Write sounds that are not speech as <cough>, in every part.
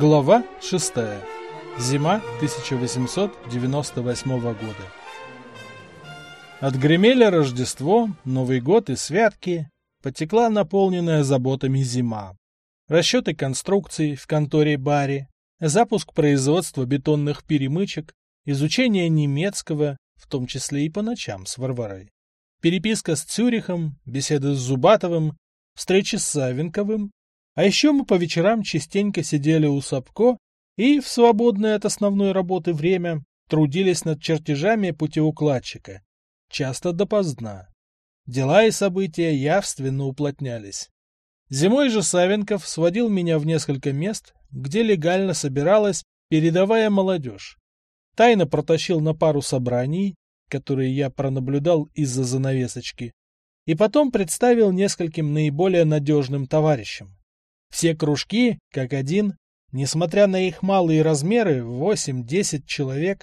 Глава 6. Зима 1898 года. Отгремели Рождество, Новый год и святки, потекла наполненная заботами зима. Расчеты конструкций в конторе Барри, запуск производства бетонных перемычек, изучение немецкого, в том числе и по ночам с Варварой. Переписка с Цюрихом, беседы с Зубатовым, встречи с Савенковым, а еще мы по вечерам частенько сидели у Сапко и в свободное от основной работы время трудились над чертежами путеукладчика, часто допоздна. Дела и события явственно уплотнялись. Зимой же Савенков сводил меня в несколько мест, где легально собиралась передовая молодежь. Тайно протащил на пару собраний, которые я пронаблюдал из-за занавесочки, и потом представил нескольким наиболее надежным товарищам. Все кружки, как один, несмотря на их малые размеры, 8-10 человек,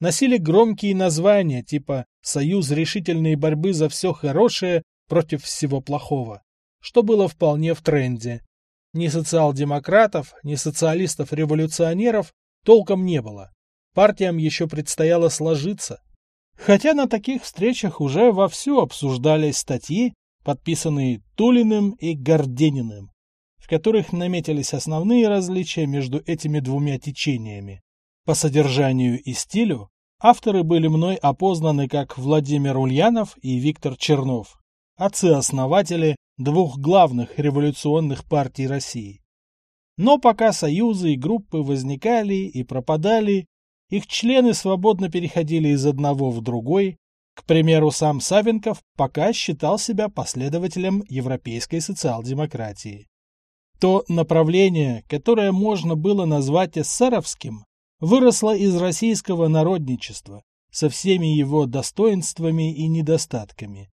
носили громкие названия типа «Союз решительной борьбы за все хорошее против всего плохого», что было вполне в тренде. Ни социал-демократов, ни социалистов-революционеров толком не было. Партиям еще предстояло сложиться. Хотя на таких встречах уже вовсю обсуждались статьи, подписанные Тулиным и Гордениным в которых наметились основные различия между этими двумя течениями. По содержанию и стилю авторы были мной опознаны как Владимир Ульянов и Виктор Чернов, отцы-основатели двух главных революционных партий России. Но пока союзы и группы возникали и пропадали, их члены свободно переходили из одного в другой, к примеру, сам Савенков пока считал себя последователем европейской социал-демократии. То направление, которое можно было назвать эсеровским, выросло из российского народничества со всеми его достоинствами и недостатками.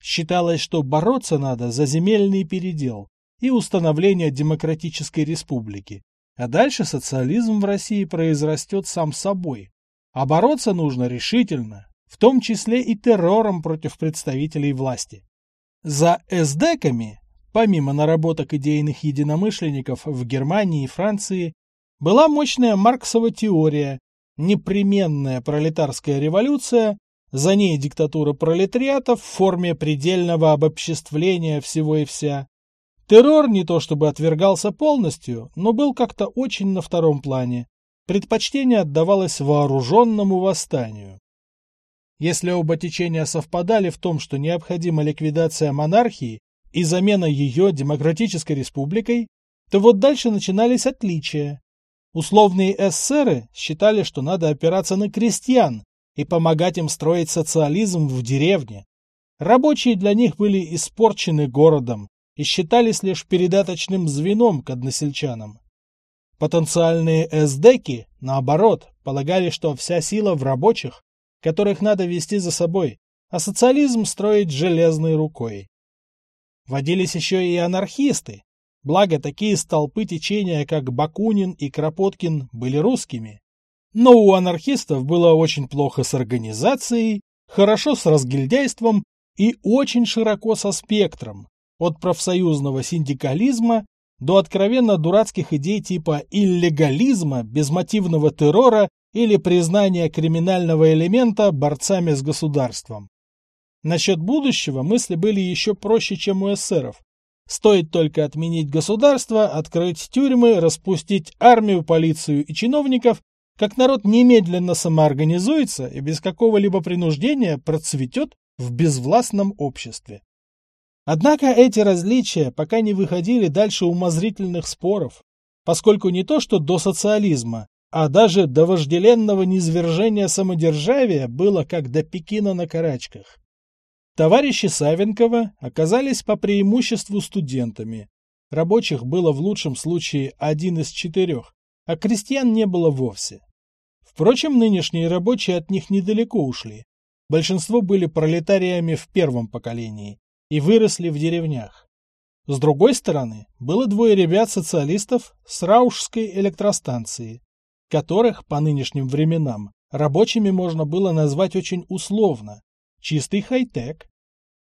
Считалось, что бороться надо за земельный передел и установление демократической республики, а дальше социализм в России произрастет сам собой. А бороться нужно решительно, в том числе и террором против представителей власти. За эсдеками помимо наработок идейных единомышленников в Германии и Франции, была мощная Марксова теория, непременная пролетарская революция, за ней диктатура пролетариата в форме предельного обобществления всего и вся. Террор не то чтобы отвергался полностью, но был как-то очень на втором плане. Предпочтение отдавалось вооруженному восстанию. Если оба течения совпадали в том, что необходима ликвидация монархии, и замена ее демократической республикой, то вот дальше начинались отличия. Условные эсеры считали, что надо опираться на крестьян и помогать им строить социализм в деревне. Рабочие для них были испорчены городом и считались лишь передаточным звеном к односельчанам. Потенциальные эсдеки, наоборот, полагали, что вся сила в рабочих, которых надо вести за собой, а социализм строить железной рукой. Водились еще и анархисты, благо такие столпы течения, как Бакунин и Кропоткин, были русскими. Но у анархистов было очень плохо с организацией, хорошо с разгильдяйством и очень широко со спектром, от профсоюзного синдикализма до откровенно дурацких идей типа иллегализма, безмотивного террора или признания криминального элемента борцами с государством. Насчет будущего мысли были еще проще, чем у эсеров. Стоит только отменить государство, открыть тюрьмы, распустить армию, полицию и чиновников, как народ немедленно самоорганизуется и без какого-либо принуждения процветет в безвластном обществе. Однако эти различия пока не выходили дальше умозрительных споров, поскольку не то что до социализма, а даже до вожделенного низвержения самодержавия было как до Пекина на карачках. Товарищи Савенкова оказались по преимуществу студентами. Рабочих было в лучшем случае один из четырех, а крестьян не было вовсе. Впрочем, нынешние рабочие от них недалеко ушли. Большинство были пролетариями в первом поколении и выросли в деревнях. С другой стороны, было двое ребят-социалистов с Раушской электростанции, которых по нынешним временам рабочими можно было назвать очень условно, Чистый хай-тек.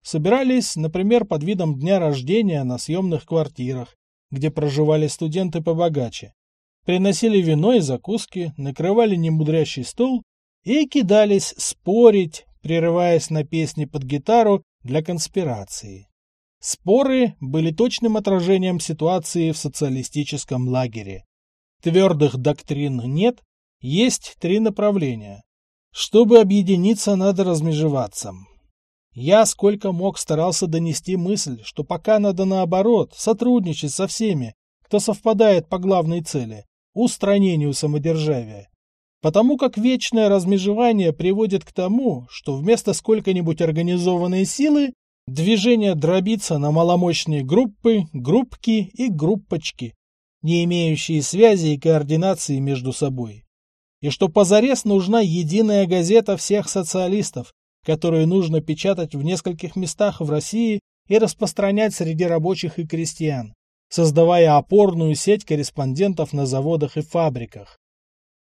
Собирались, например, под видом дня рождения на съемных квартирах, где проживали студенты побогаче. приносили вино и закуски, накрывали немудрящий стол и кидались спорить, прерываясь на песни под гитару для конспирации. Споры были точным отражением ситуации в социалистическом лагере. Твердых доктрин нет, есть три направления. Чтобы объединиться, надо размежеваться. Я сколько мог старался донести мысль, что пока надо наоборот, сотрудничать со всеми, кто совпадает по главной цели – устранению самодержавия. Потому как вечное размежевание приводит к тому, что вместо сколько-нибудь организованной силы движение дробится на маломощные группы, группки и группочки, не имеющие связи и координации между собой. И что позарез нужна единая газета всех социалистов, которую нужно печатать в нескольких местах в России и распространять среди рабочих и крестьян, создавая опорную сеть корреспондентов на заводах и фабриках.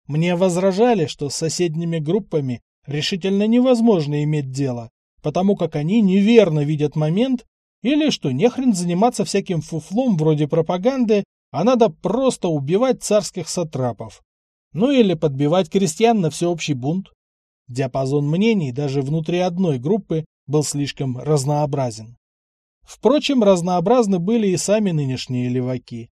Мне возражали, что с соседними группами решительно невозможно иметь дело, потому как они неверно видят момент, или что нехрен заниматься всяким фуфлом вроде пропаганды, а надо просто убивать царских сатрапов. Ну или подбивать крестьян на всеобщий бунт. Диапазон мнений даже внутри одной группы был слишком разнообразен. Впрочем, разнообразны были и сами нынешние леваки.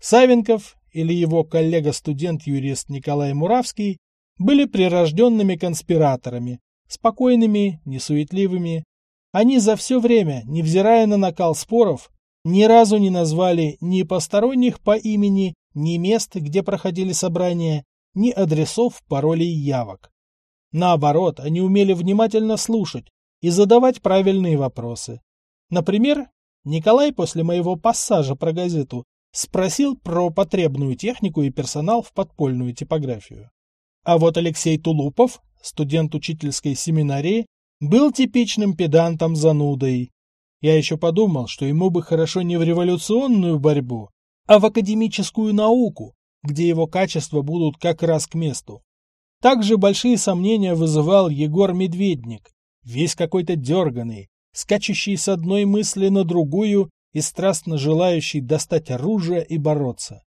Савенков или его коллега-студент-юрист Николай Муравский были прирожденными конспираторами, спокойными, несуетливыми. Они за все время, невзирая на накал споров, ни разу не назвали ни посторонних по имени, ни мест, где проходили собрания, ни адресов, паролей явок. Наоборот, они умели внимательно слушать и задавать правильные вопросы. Например, Николай после моего пассажа про газету Спросил про потребную технику и персонал в подпольную типографию. А вот Алексей Тулупов, студент учительской семинарии, был типичным педантом-занудой. Я еще подумал, что ему бы хорошо не в революционную борьбу, а в академическую науку, где его качества будут как раз к месту. Также большие сомнения вызывал Егор Медведник, весь какой-то дерганый, скачущий с одной мысли на другую и страстно желающий достать оружие и бороться.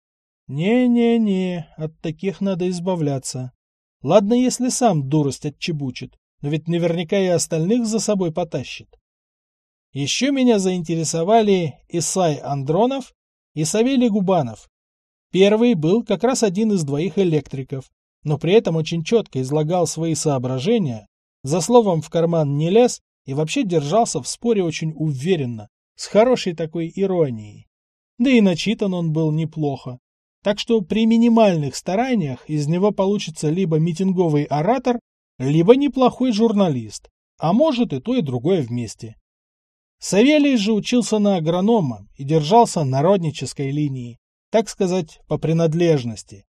Не-не-не, от таких надо избавляться. Ладно, если сам дурость отчебучит, но ведь наверняка и остальных за собой потащит. Еще меня заинтересовали Исай Андронов и Савелий Губанов. Первый был как раз один из двоих электриков, но при этом очень четко излагал свои соображения, за словом в карман не лез и вообще держался в споре очень уверенно, с хорошей такой иронией. Да и начитан он был неплохо. Так что при минимальных стараниях из него получится либо митинговый оратор, либо неплохой журналист, а может и то, и другое вместе. Савелий же учился на агронома и держался народнической линии, так сказать, по принадлежности.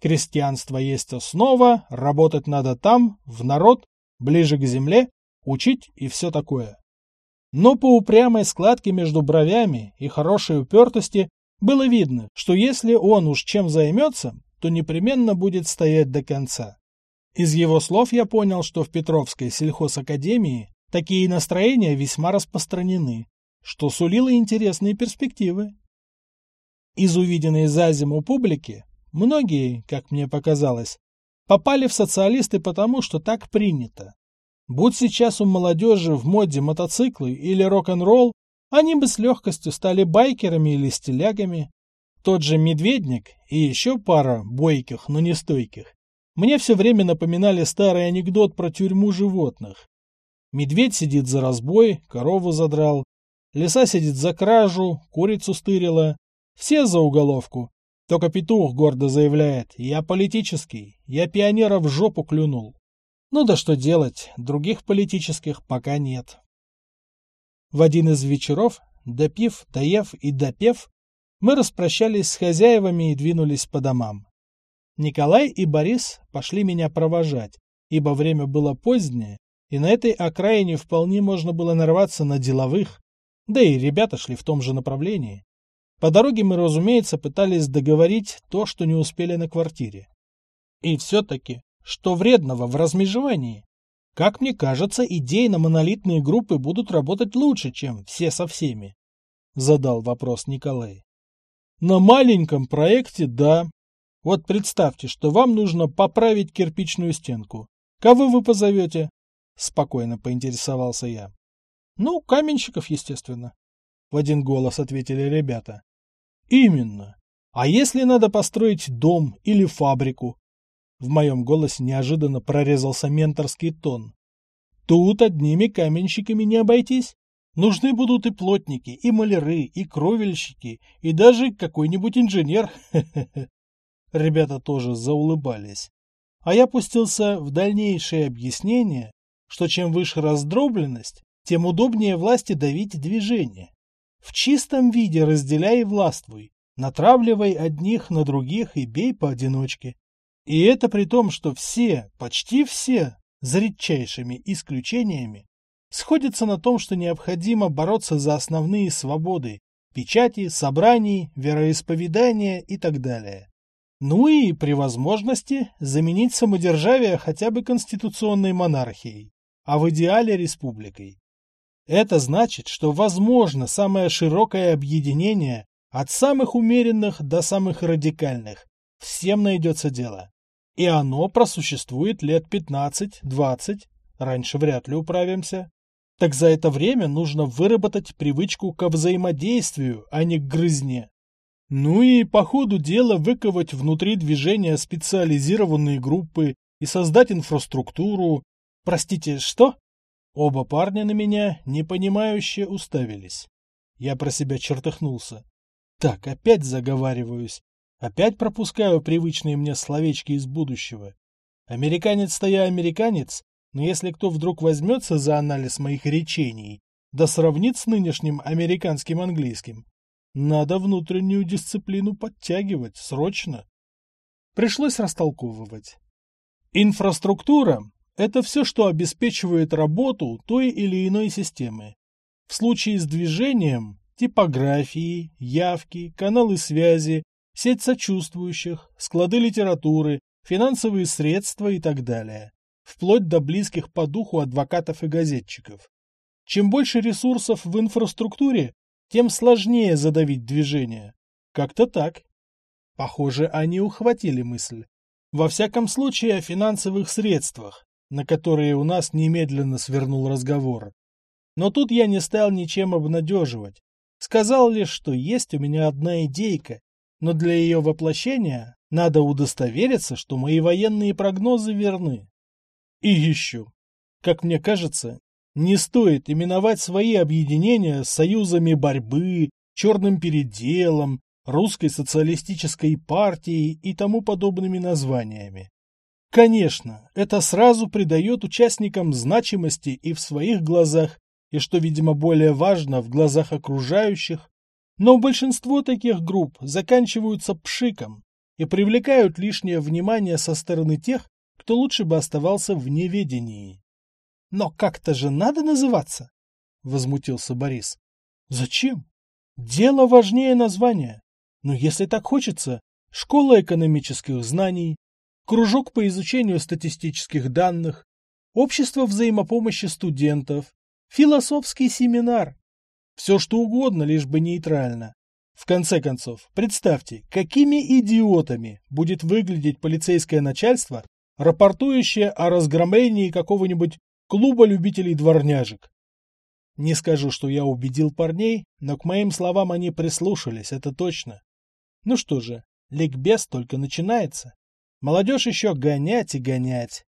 Крестьянство есть основа, работать надо там, в народ, ближе к земле, учить и все такое. Но по упрямой складке между бровями и хорошей упертости было видно, что если он уж чем займется, то непременно будет стоять до конца. Из его слов я понял, что в Петровской сельхозакадемии такие настроения весьма распространены, что сулило интересные перспективы. Из увиденной за зиму публики многие, как мне показалось, попали в социалисты потому, что так принято. Будь сейчас у молодежи в моде мотоциклы или рок-н-ролл, они бы с легкостью стали байкерами или стилягами. Тот же Медведник и еще пара бойких, но не стойких мне все время напоминали старый анекдот про тюрьму животных. Медведь сидит за разбой, корову задрал, лиса сидит за кражу, курицу стырила. Все за уголовку. Только петух гордо заявляет, я политический, я пионера в жопу клюнул. Ну да что делать, других политических пока нет. В один из вечеров, допив, доев и допев, мы распрощались с хозяевами и двинулись по домам. Николай и Борис пошли меня провожать, ибо время было позднее, и на этой окраине вполне можно было нарваться на деловых, да и ребята шли в том же направлении. По дороге мы, разумеется, пытались договорить то, что не успели на квартире. И все-таки что вредного в размежевании? Как мне кажется, идейно-монолитные группы будут работать лучше, чем все со всеми. Задал вопрос Николай. На маленьком проекте – да. Вот представьте, что вам нужно поправить кирпичную стенку. Кого вы позовете? Спокойно поинтересовался я. Ну, каменщиков, естественно. В один голос ответили ребята. Именно. А если надо построить дом или фабрику? В моем голосе неожиданно прорезался менторский тон. Тут одними каменщиками не обойтись. Нужны будут и плотники, и маляры, и кровельщики, и даже какой-нибудь инженер. <laughs> Ребята тоже заулыбались. А я пустился в дальнейшее объяснение, что чем выше раздробленность, тем удобнее власти давить движение. В чистом виде разделяй и властвуй, натравливай одних на других и бей поодиночке. И это при том, что все, почти все, за редчайшими исключениями, сходятся на том, что необходимо бороться за основные свободы – печати, собраний, вероисповедания и так далее. Ну и, при возможности, заменить самодержавие хотя бы конституционной монархией, а в идеале республикой. Это значит, что возможно самое широкое объединение от самых умеренных до самых радикальных. Всем найдется дело. И оно просуществует лет 15-20, раньше вряд ли управимся. Так за это время нужно выработать привычку к взаимодействию, а не к грызне. Ну и по ходу дела выковать внутри движения специализированные группы и создать инфраструктуру. Простите, что? Оба парня на меня непонимающе уставились. Я про себя чертыхнулся. Так, опять заговариваюсь. Опять пропускаю привычные мне словечки из будущего. Американец-то я американец, но если кто вдруг возьмется за анализ моих речений, да сравнит с нынешним американским английским, надо внутреннюю дисциплину подтягивать, срочно. Пришлось растолковывать. Инфраструктура – это все, что обеспечивает работу той или иной системы. В случае с движением – типографии, явки, каналы связи, сеть сочувствующих, склады литературы, финансовые средства и так далее, вплоть до близких по духу адвокатов и газетчиков. Чем больше ресурсов в инфраструктуре, тем сложнее задавить движение. Как-то так. Похоже, они ухватили мысль. Во всяком случае, о финансовых средствах, на которые у нас немедленно свернул разговор. Но тут я не стал ничем обнадеживать. Сказал лишь, что есть у меня одна идейка, но для ее воплощения надо удостовериться, что мои военные прогнозы верны. И еще, как мне кажется, не стоит именовать свои объединения союзами борьбы, черным переделом, русской социалистической партией и тому подобными названиями. Конечно, это сразу придает участникам значимости и в своих глазах, и, что, видимо, более важно, в глазах окружающих, но большинство таких групп заканчиваются пшиком и привлекают лишнее внимание со стороны тех, кто лучше бы оставался в неведении. Но как-то же надо называться, возмутился Борис. Зачем? Дело важнее названия. Но если так хочется, школа экономических знаний, кружок по изучению статистических данных, общество взаимопомощи студентов, философский семинар. Все что угодно, лишь бы нейтрально. В конце концов, представьте, какими идиотами будет выглядеть полицейское начальство, рапортующее о разгромлении какого-нибудь клуба любителей дворняжек. Не скажу, что я убедил парней, но к моим словам они прислушались, это точно. Ну что же, ликбез только начинается. Молодежь еще гонять и гонять.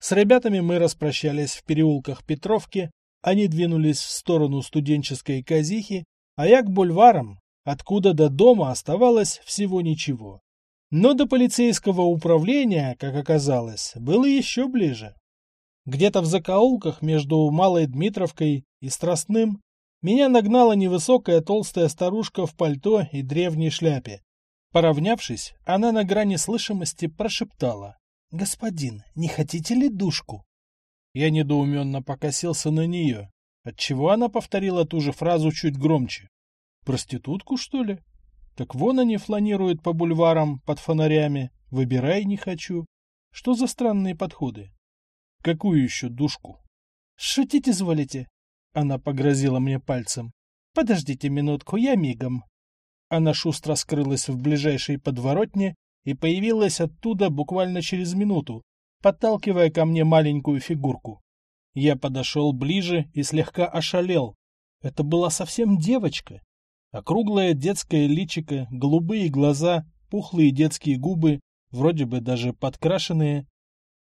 С ребятами мы распрощались в переулках Петровки, они двинулись в сторону студенческой казихи, а я к бульварам, откуда до дома оставалось всего ничего. Но до полицейского управления, как оказалось, было еще ближе. Где-то в закоулках между Малой Дмитровкой и Страстным меня нагнала невысокая толстая старушка в пальто и древней шляпе. Поравнявшись, она на грани слышимости прошептала. «Господин, не хотите ли душку?» Я недоуменно покосился на нее, отчего она повторила ту же фразу чуть громче. «Проститутку, что ли? Так вон они фланируют по бульварам под фонарями. Выбирай не хочу. Что за странные подходы?» Какую еще душку? Шутить изволите? Она погрозила мне пальцем. Подождите минутку, я мигом. Она шустро скрылась в ближайшей подворотне, и появилась оттуда буквально через минуту, подталкивая ко мне маленькую фигурку. Я подошел ближе и слегка ошалел. Это была совсем девочка. Округлое детское личико, голубые глаза, пухлые детские губы, вроде бы даже подкрашенные.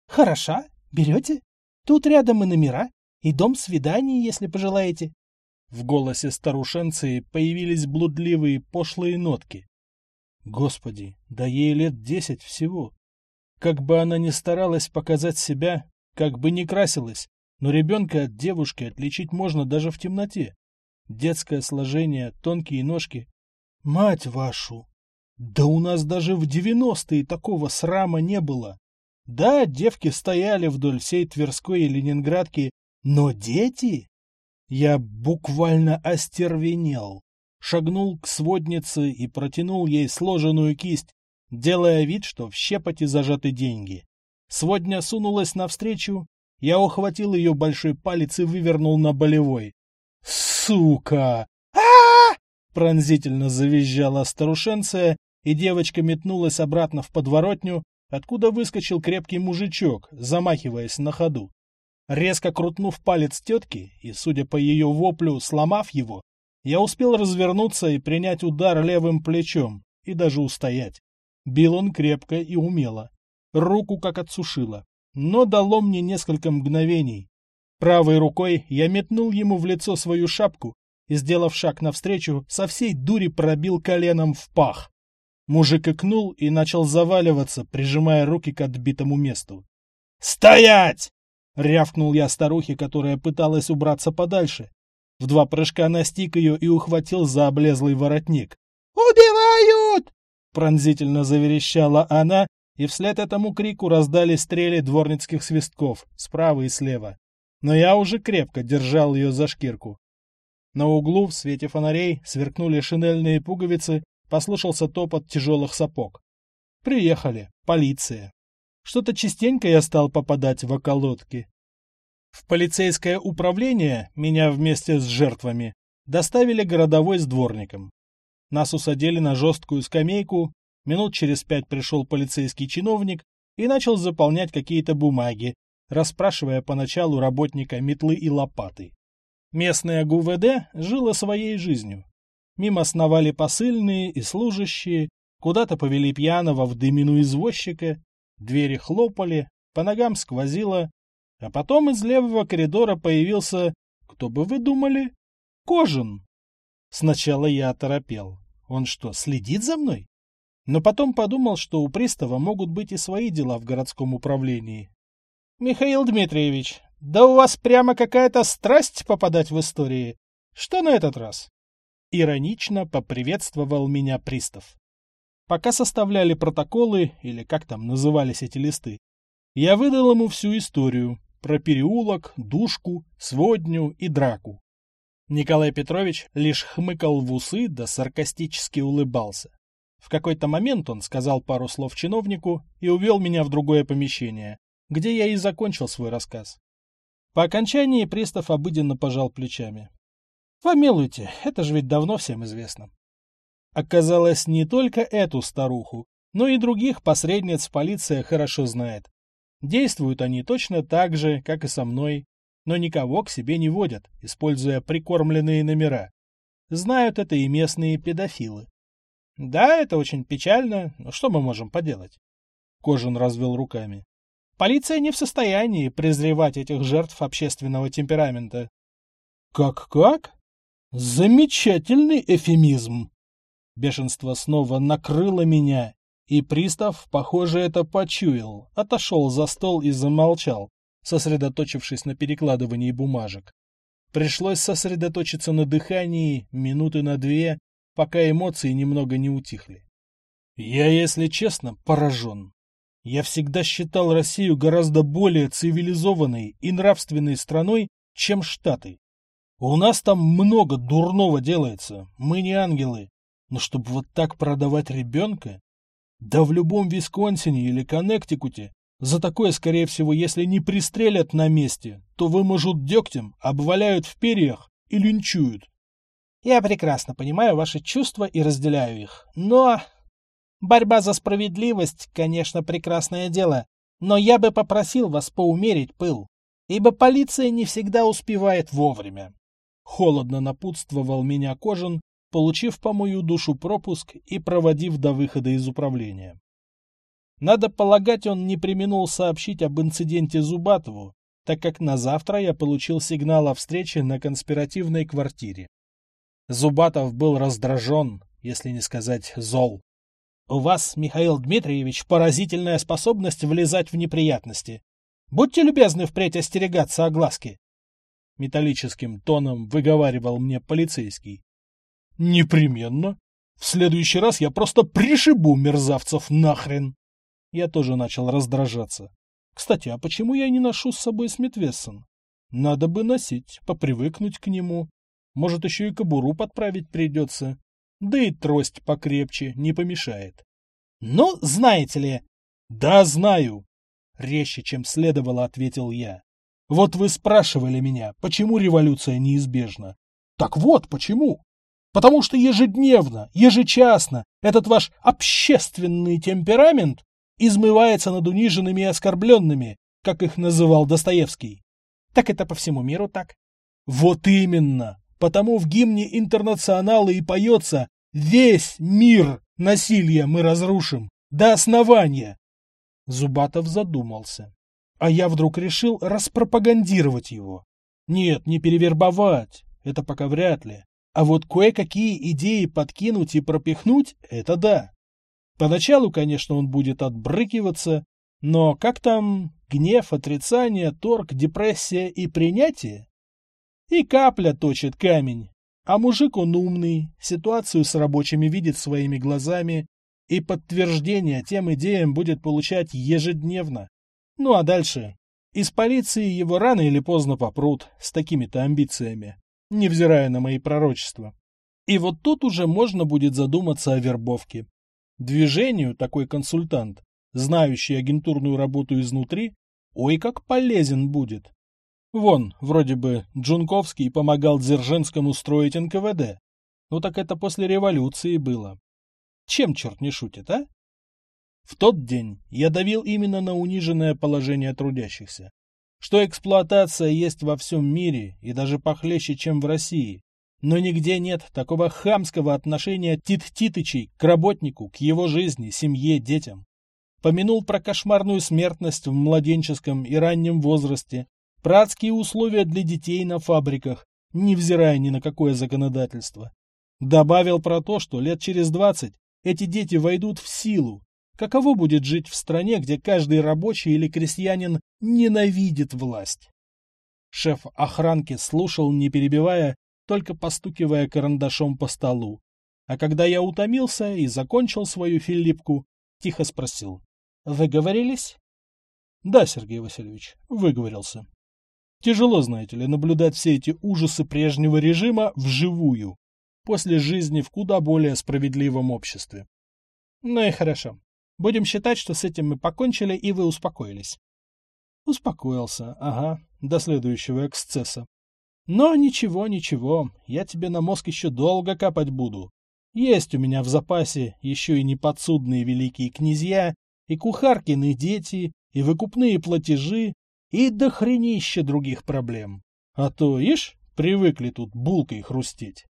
«Хороша? Берете? Тут рядом и номера, и дом свиданий, если пожелаете». В голосе старушенции появились блудливые пошлые нотки. Господи, да ей лет десять всего. Как бы она ни старалась показать себя, как бы ни красилась, но ребенка от девушки отличить можно даже в темноте. Детское сложение, тонкие ножки. Мать вашу! Да у нас даже в девяностые такого срама не было. Да, девки стояли вдоль всей Тверской и Ленинградки, но дети? Я буквально остервенел. Шагнул к своднице и протянул ей сложенную кисть, делая вид, что в щепоте зажаты деньги. Сводня сунулась навстречу, я ухватил ее большой палец и вывернул на болевой. «Сука!» а Пронзительно завизжала старушенция, и девочка метнулась обратно в подворотню, откуда выскочил крепкий мужичок, замахиваясь на ходу. Резко крутнув палец тетки и, судя по ее воплю, сломав его, я успел развернуться и принять удар левым плечом, и даже устоять. Бил он крепко и умело. Руку как отсушило, но дало мне несколько мгновений, Правой рукой я метнул ему в лицо свою шапку и, сделав шаг навстречу, со всей дури пробил коленом в пах. Мужик икнул и начал заваливаться, прижимая руки к отбитому месту. «Стоять!» — рявкнул я старухе, которая пыталась убраться подальше. В два прыжка настиг ее и ухватил за облезлый воротник. «Убивают!» — пронзительно заверещала она, и вслед этому крику раздались стрели дворницких свистков справа и слева но я уже крепко держал ее за шкирку. На углу в свете фонарей сверкнули шинельные пуговицы, послышался топот тяжелых сапог. Приехали, полиция. Что-то частенько я стал попадать в околотки. В полицейское управление меня вместе с жертвами доставили городовой с дворником. Нас усадили на жесткую скамейку, минут через пять пришел полицейский чиновник и начал заполнять какие-то бумаги, расспрашивая поначалу работника метлы и лопаты. Местное ГУВД жило своей жизнью. Мимо сновали посыльные и служащие, куда-то повели пьяного в дымину извозчика, двери хлопали, по ногам сквозило, а потом из левого коридора появился, кто бы вы думали, Кожин. Сначала я оторопел. Он что, следит за мной? Но потом подумал, что у пристава могут быть и свои дела в городском управлении, Михаил Дмитриевич, да у вас прямо какая-то страсть попадать в истории. Что на этот раз? Иронично поприветствовал меня пристав. Пока составляли протоколы, или как там назывались эти листы, я выдал ему всю историю про переулок, душку, сводню и драку. Николай Петрович лишь хмыкал в усы да саркастически улыбался. В какой-то момент он сказал пару слов чиновнику и увел меня в другое помещение, где я и закончил свой рассказ. По окончании пристав обыденно пожал плечами. «Помилуйте, это же ведь давно всем известно». Оказалось, не только эту старуху, но и других посредниц полиция хорошо знает. Действуют они точно так же, как и со мной, но никого к себе не водят, используя прикормленные номера. Знают это и местные педофилы. Да, это очень печально, но что мы можем поделать? Кожин развел руками. Полиция не в состоянии презревать этих жертв общественного темперамента. Как-как? Замечательный эфемизм. Бешенство снова накрыло меня, и пристав, похоже, это почуял, отошел за стол и замолчал, сосредоточившись на перекладывании бумажек. Пришлось сосредоточиться на дыхании минуты на две, пока эмоции немного не утихли. Я, если честно, поражен. Я всегда считал Россию гораздо более цивилизованной и нравственной страной, чем Штаты. У нас там много дурного делается, мы не ангелы. Но чтобы вот так продавать ребенка? Да в любом Висконсине или Коннектикуте за такое, скорее всего, если не пристрелят на месте, то выможут дегтем, обваляют в перьях и линчуют. Я прекрасно понимаю ваши чувства и разделяю их, но Борьба за справедливость, конечно, прекрасное дело, но я бы попросил вас поумерить пыл, ибо полиция не всегда успевает вовремя. Холодно напутствовал меня Кожин, получив по мою душу пропуск и проводив до выхода из управления. Надо полагать, он не применул сообщить об инциденте Зубатову, так как на завтра я получил сигнал о встрече на конспиративной квартире. Зубатов был раздражен, если не сказать зол. У вас, Михаил Дмитриевич, поразительная способность влезать в неприятности. Будьте любезны впредь остерегаться огласки. Металлическим тоном выговаривал мне полицейский. Непременно. В следующий раз я просто пришибу мерзавцев нахрен. Я тоже начал раздражаться. Кстати, а почему я не ношу с собой Смитвессон? Надо бы носить, попривыкнуть к нему. Может, еще и кобуру подправить придется. Да и трость покрепче не помешает. Ну, знаете ли... Да, знаю. Резче, чем следовало, ответил я. Вот вы спрашивали меня, почему революция неизбежна. Так вот, почему. Потому что ежедневно, ежечасно этот ваш общественный темперамент измывается над униженными и оскорбленными, как их называл Достоевский. Так это по всему миру так. Вот именно. Потому в гимне «Интернационала» и поется «Весь мир насилия мы разрушим до основания». Зубатов задумался. А я вдруг решил распропагандировать его. Нет, не перевербовать, это пока вряд ли. А вот кое-какие идеи подкинуть и пропихнуть – это да. Поначалу, конечно, он будет отбрыкиваться, но как там гнев, отрицание, торг, депрессия и принятие? И капля точит камень. А мужик он умный, ситуацию с рабочими видит своими глазами, и подтверждение тем идеям будет получать ежедневно. Ну а дальше? Из полиции его рано или поздно попрут с такими-то амбициями, невзирая на мои пророчества. И вот тут уже можно будет задуматься о вербовке. Движению такой консультант, знающий агентурную работу изнутри, ой как полезен будет. Вон, вроде бы, Джунковский помогал Дзержинскому строить НКВД. Ну так это после революции было. Чем черт не шутит, а? В тот день я давил именно на униженное положение трудящихся. Что эксплуатация есть во всем мире и даже похлеще, чем в России. Но нигде нет такого хамского отношения Тит-Титычей к работнику, к его жизни, семье, детям. Помянул про кошмарную смертность в младенческом и раннем возрасте, Пратские условия для детей на фабриках, невзирая ни на какое законодательство. Добавил про то, что лет через двадцать эти дети войдут в силу. Каково будет жить в стране, где каждый рабочий или крестьянин ненавидит власть? Шеф охранки слушал, не перебивая, только постукивая карандашом по столу. А когда я утомился и закончил свою филиппку, тихо спросил. «Выговорились?» «Да, Сергей Васильевич, выговорился». Тяжело, знаете ли, наблюдать все эти ужасы прежнего режима вживую, после жизни в куда более справедливом обществе. Ну и хорошо. Будем считать, что с этим мы покончили, и вы успокоились. Успокоился, ага, до следующего эксцесса. Но ничего, ничего, я тебе на мозг еще долго капать буду. Есть у меня в запасе еще и неподсудные великие князья, и кухаркины дети, и выкупные платежи, и дохренище других проблем. А то, ишь, привыкли тут булкой хрустеть.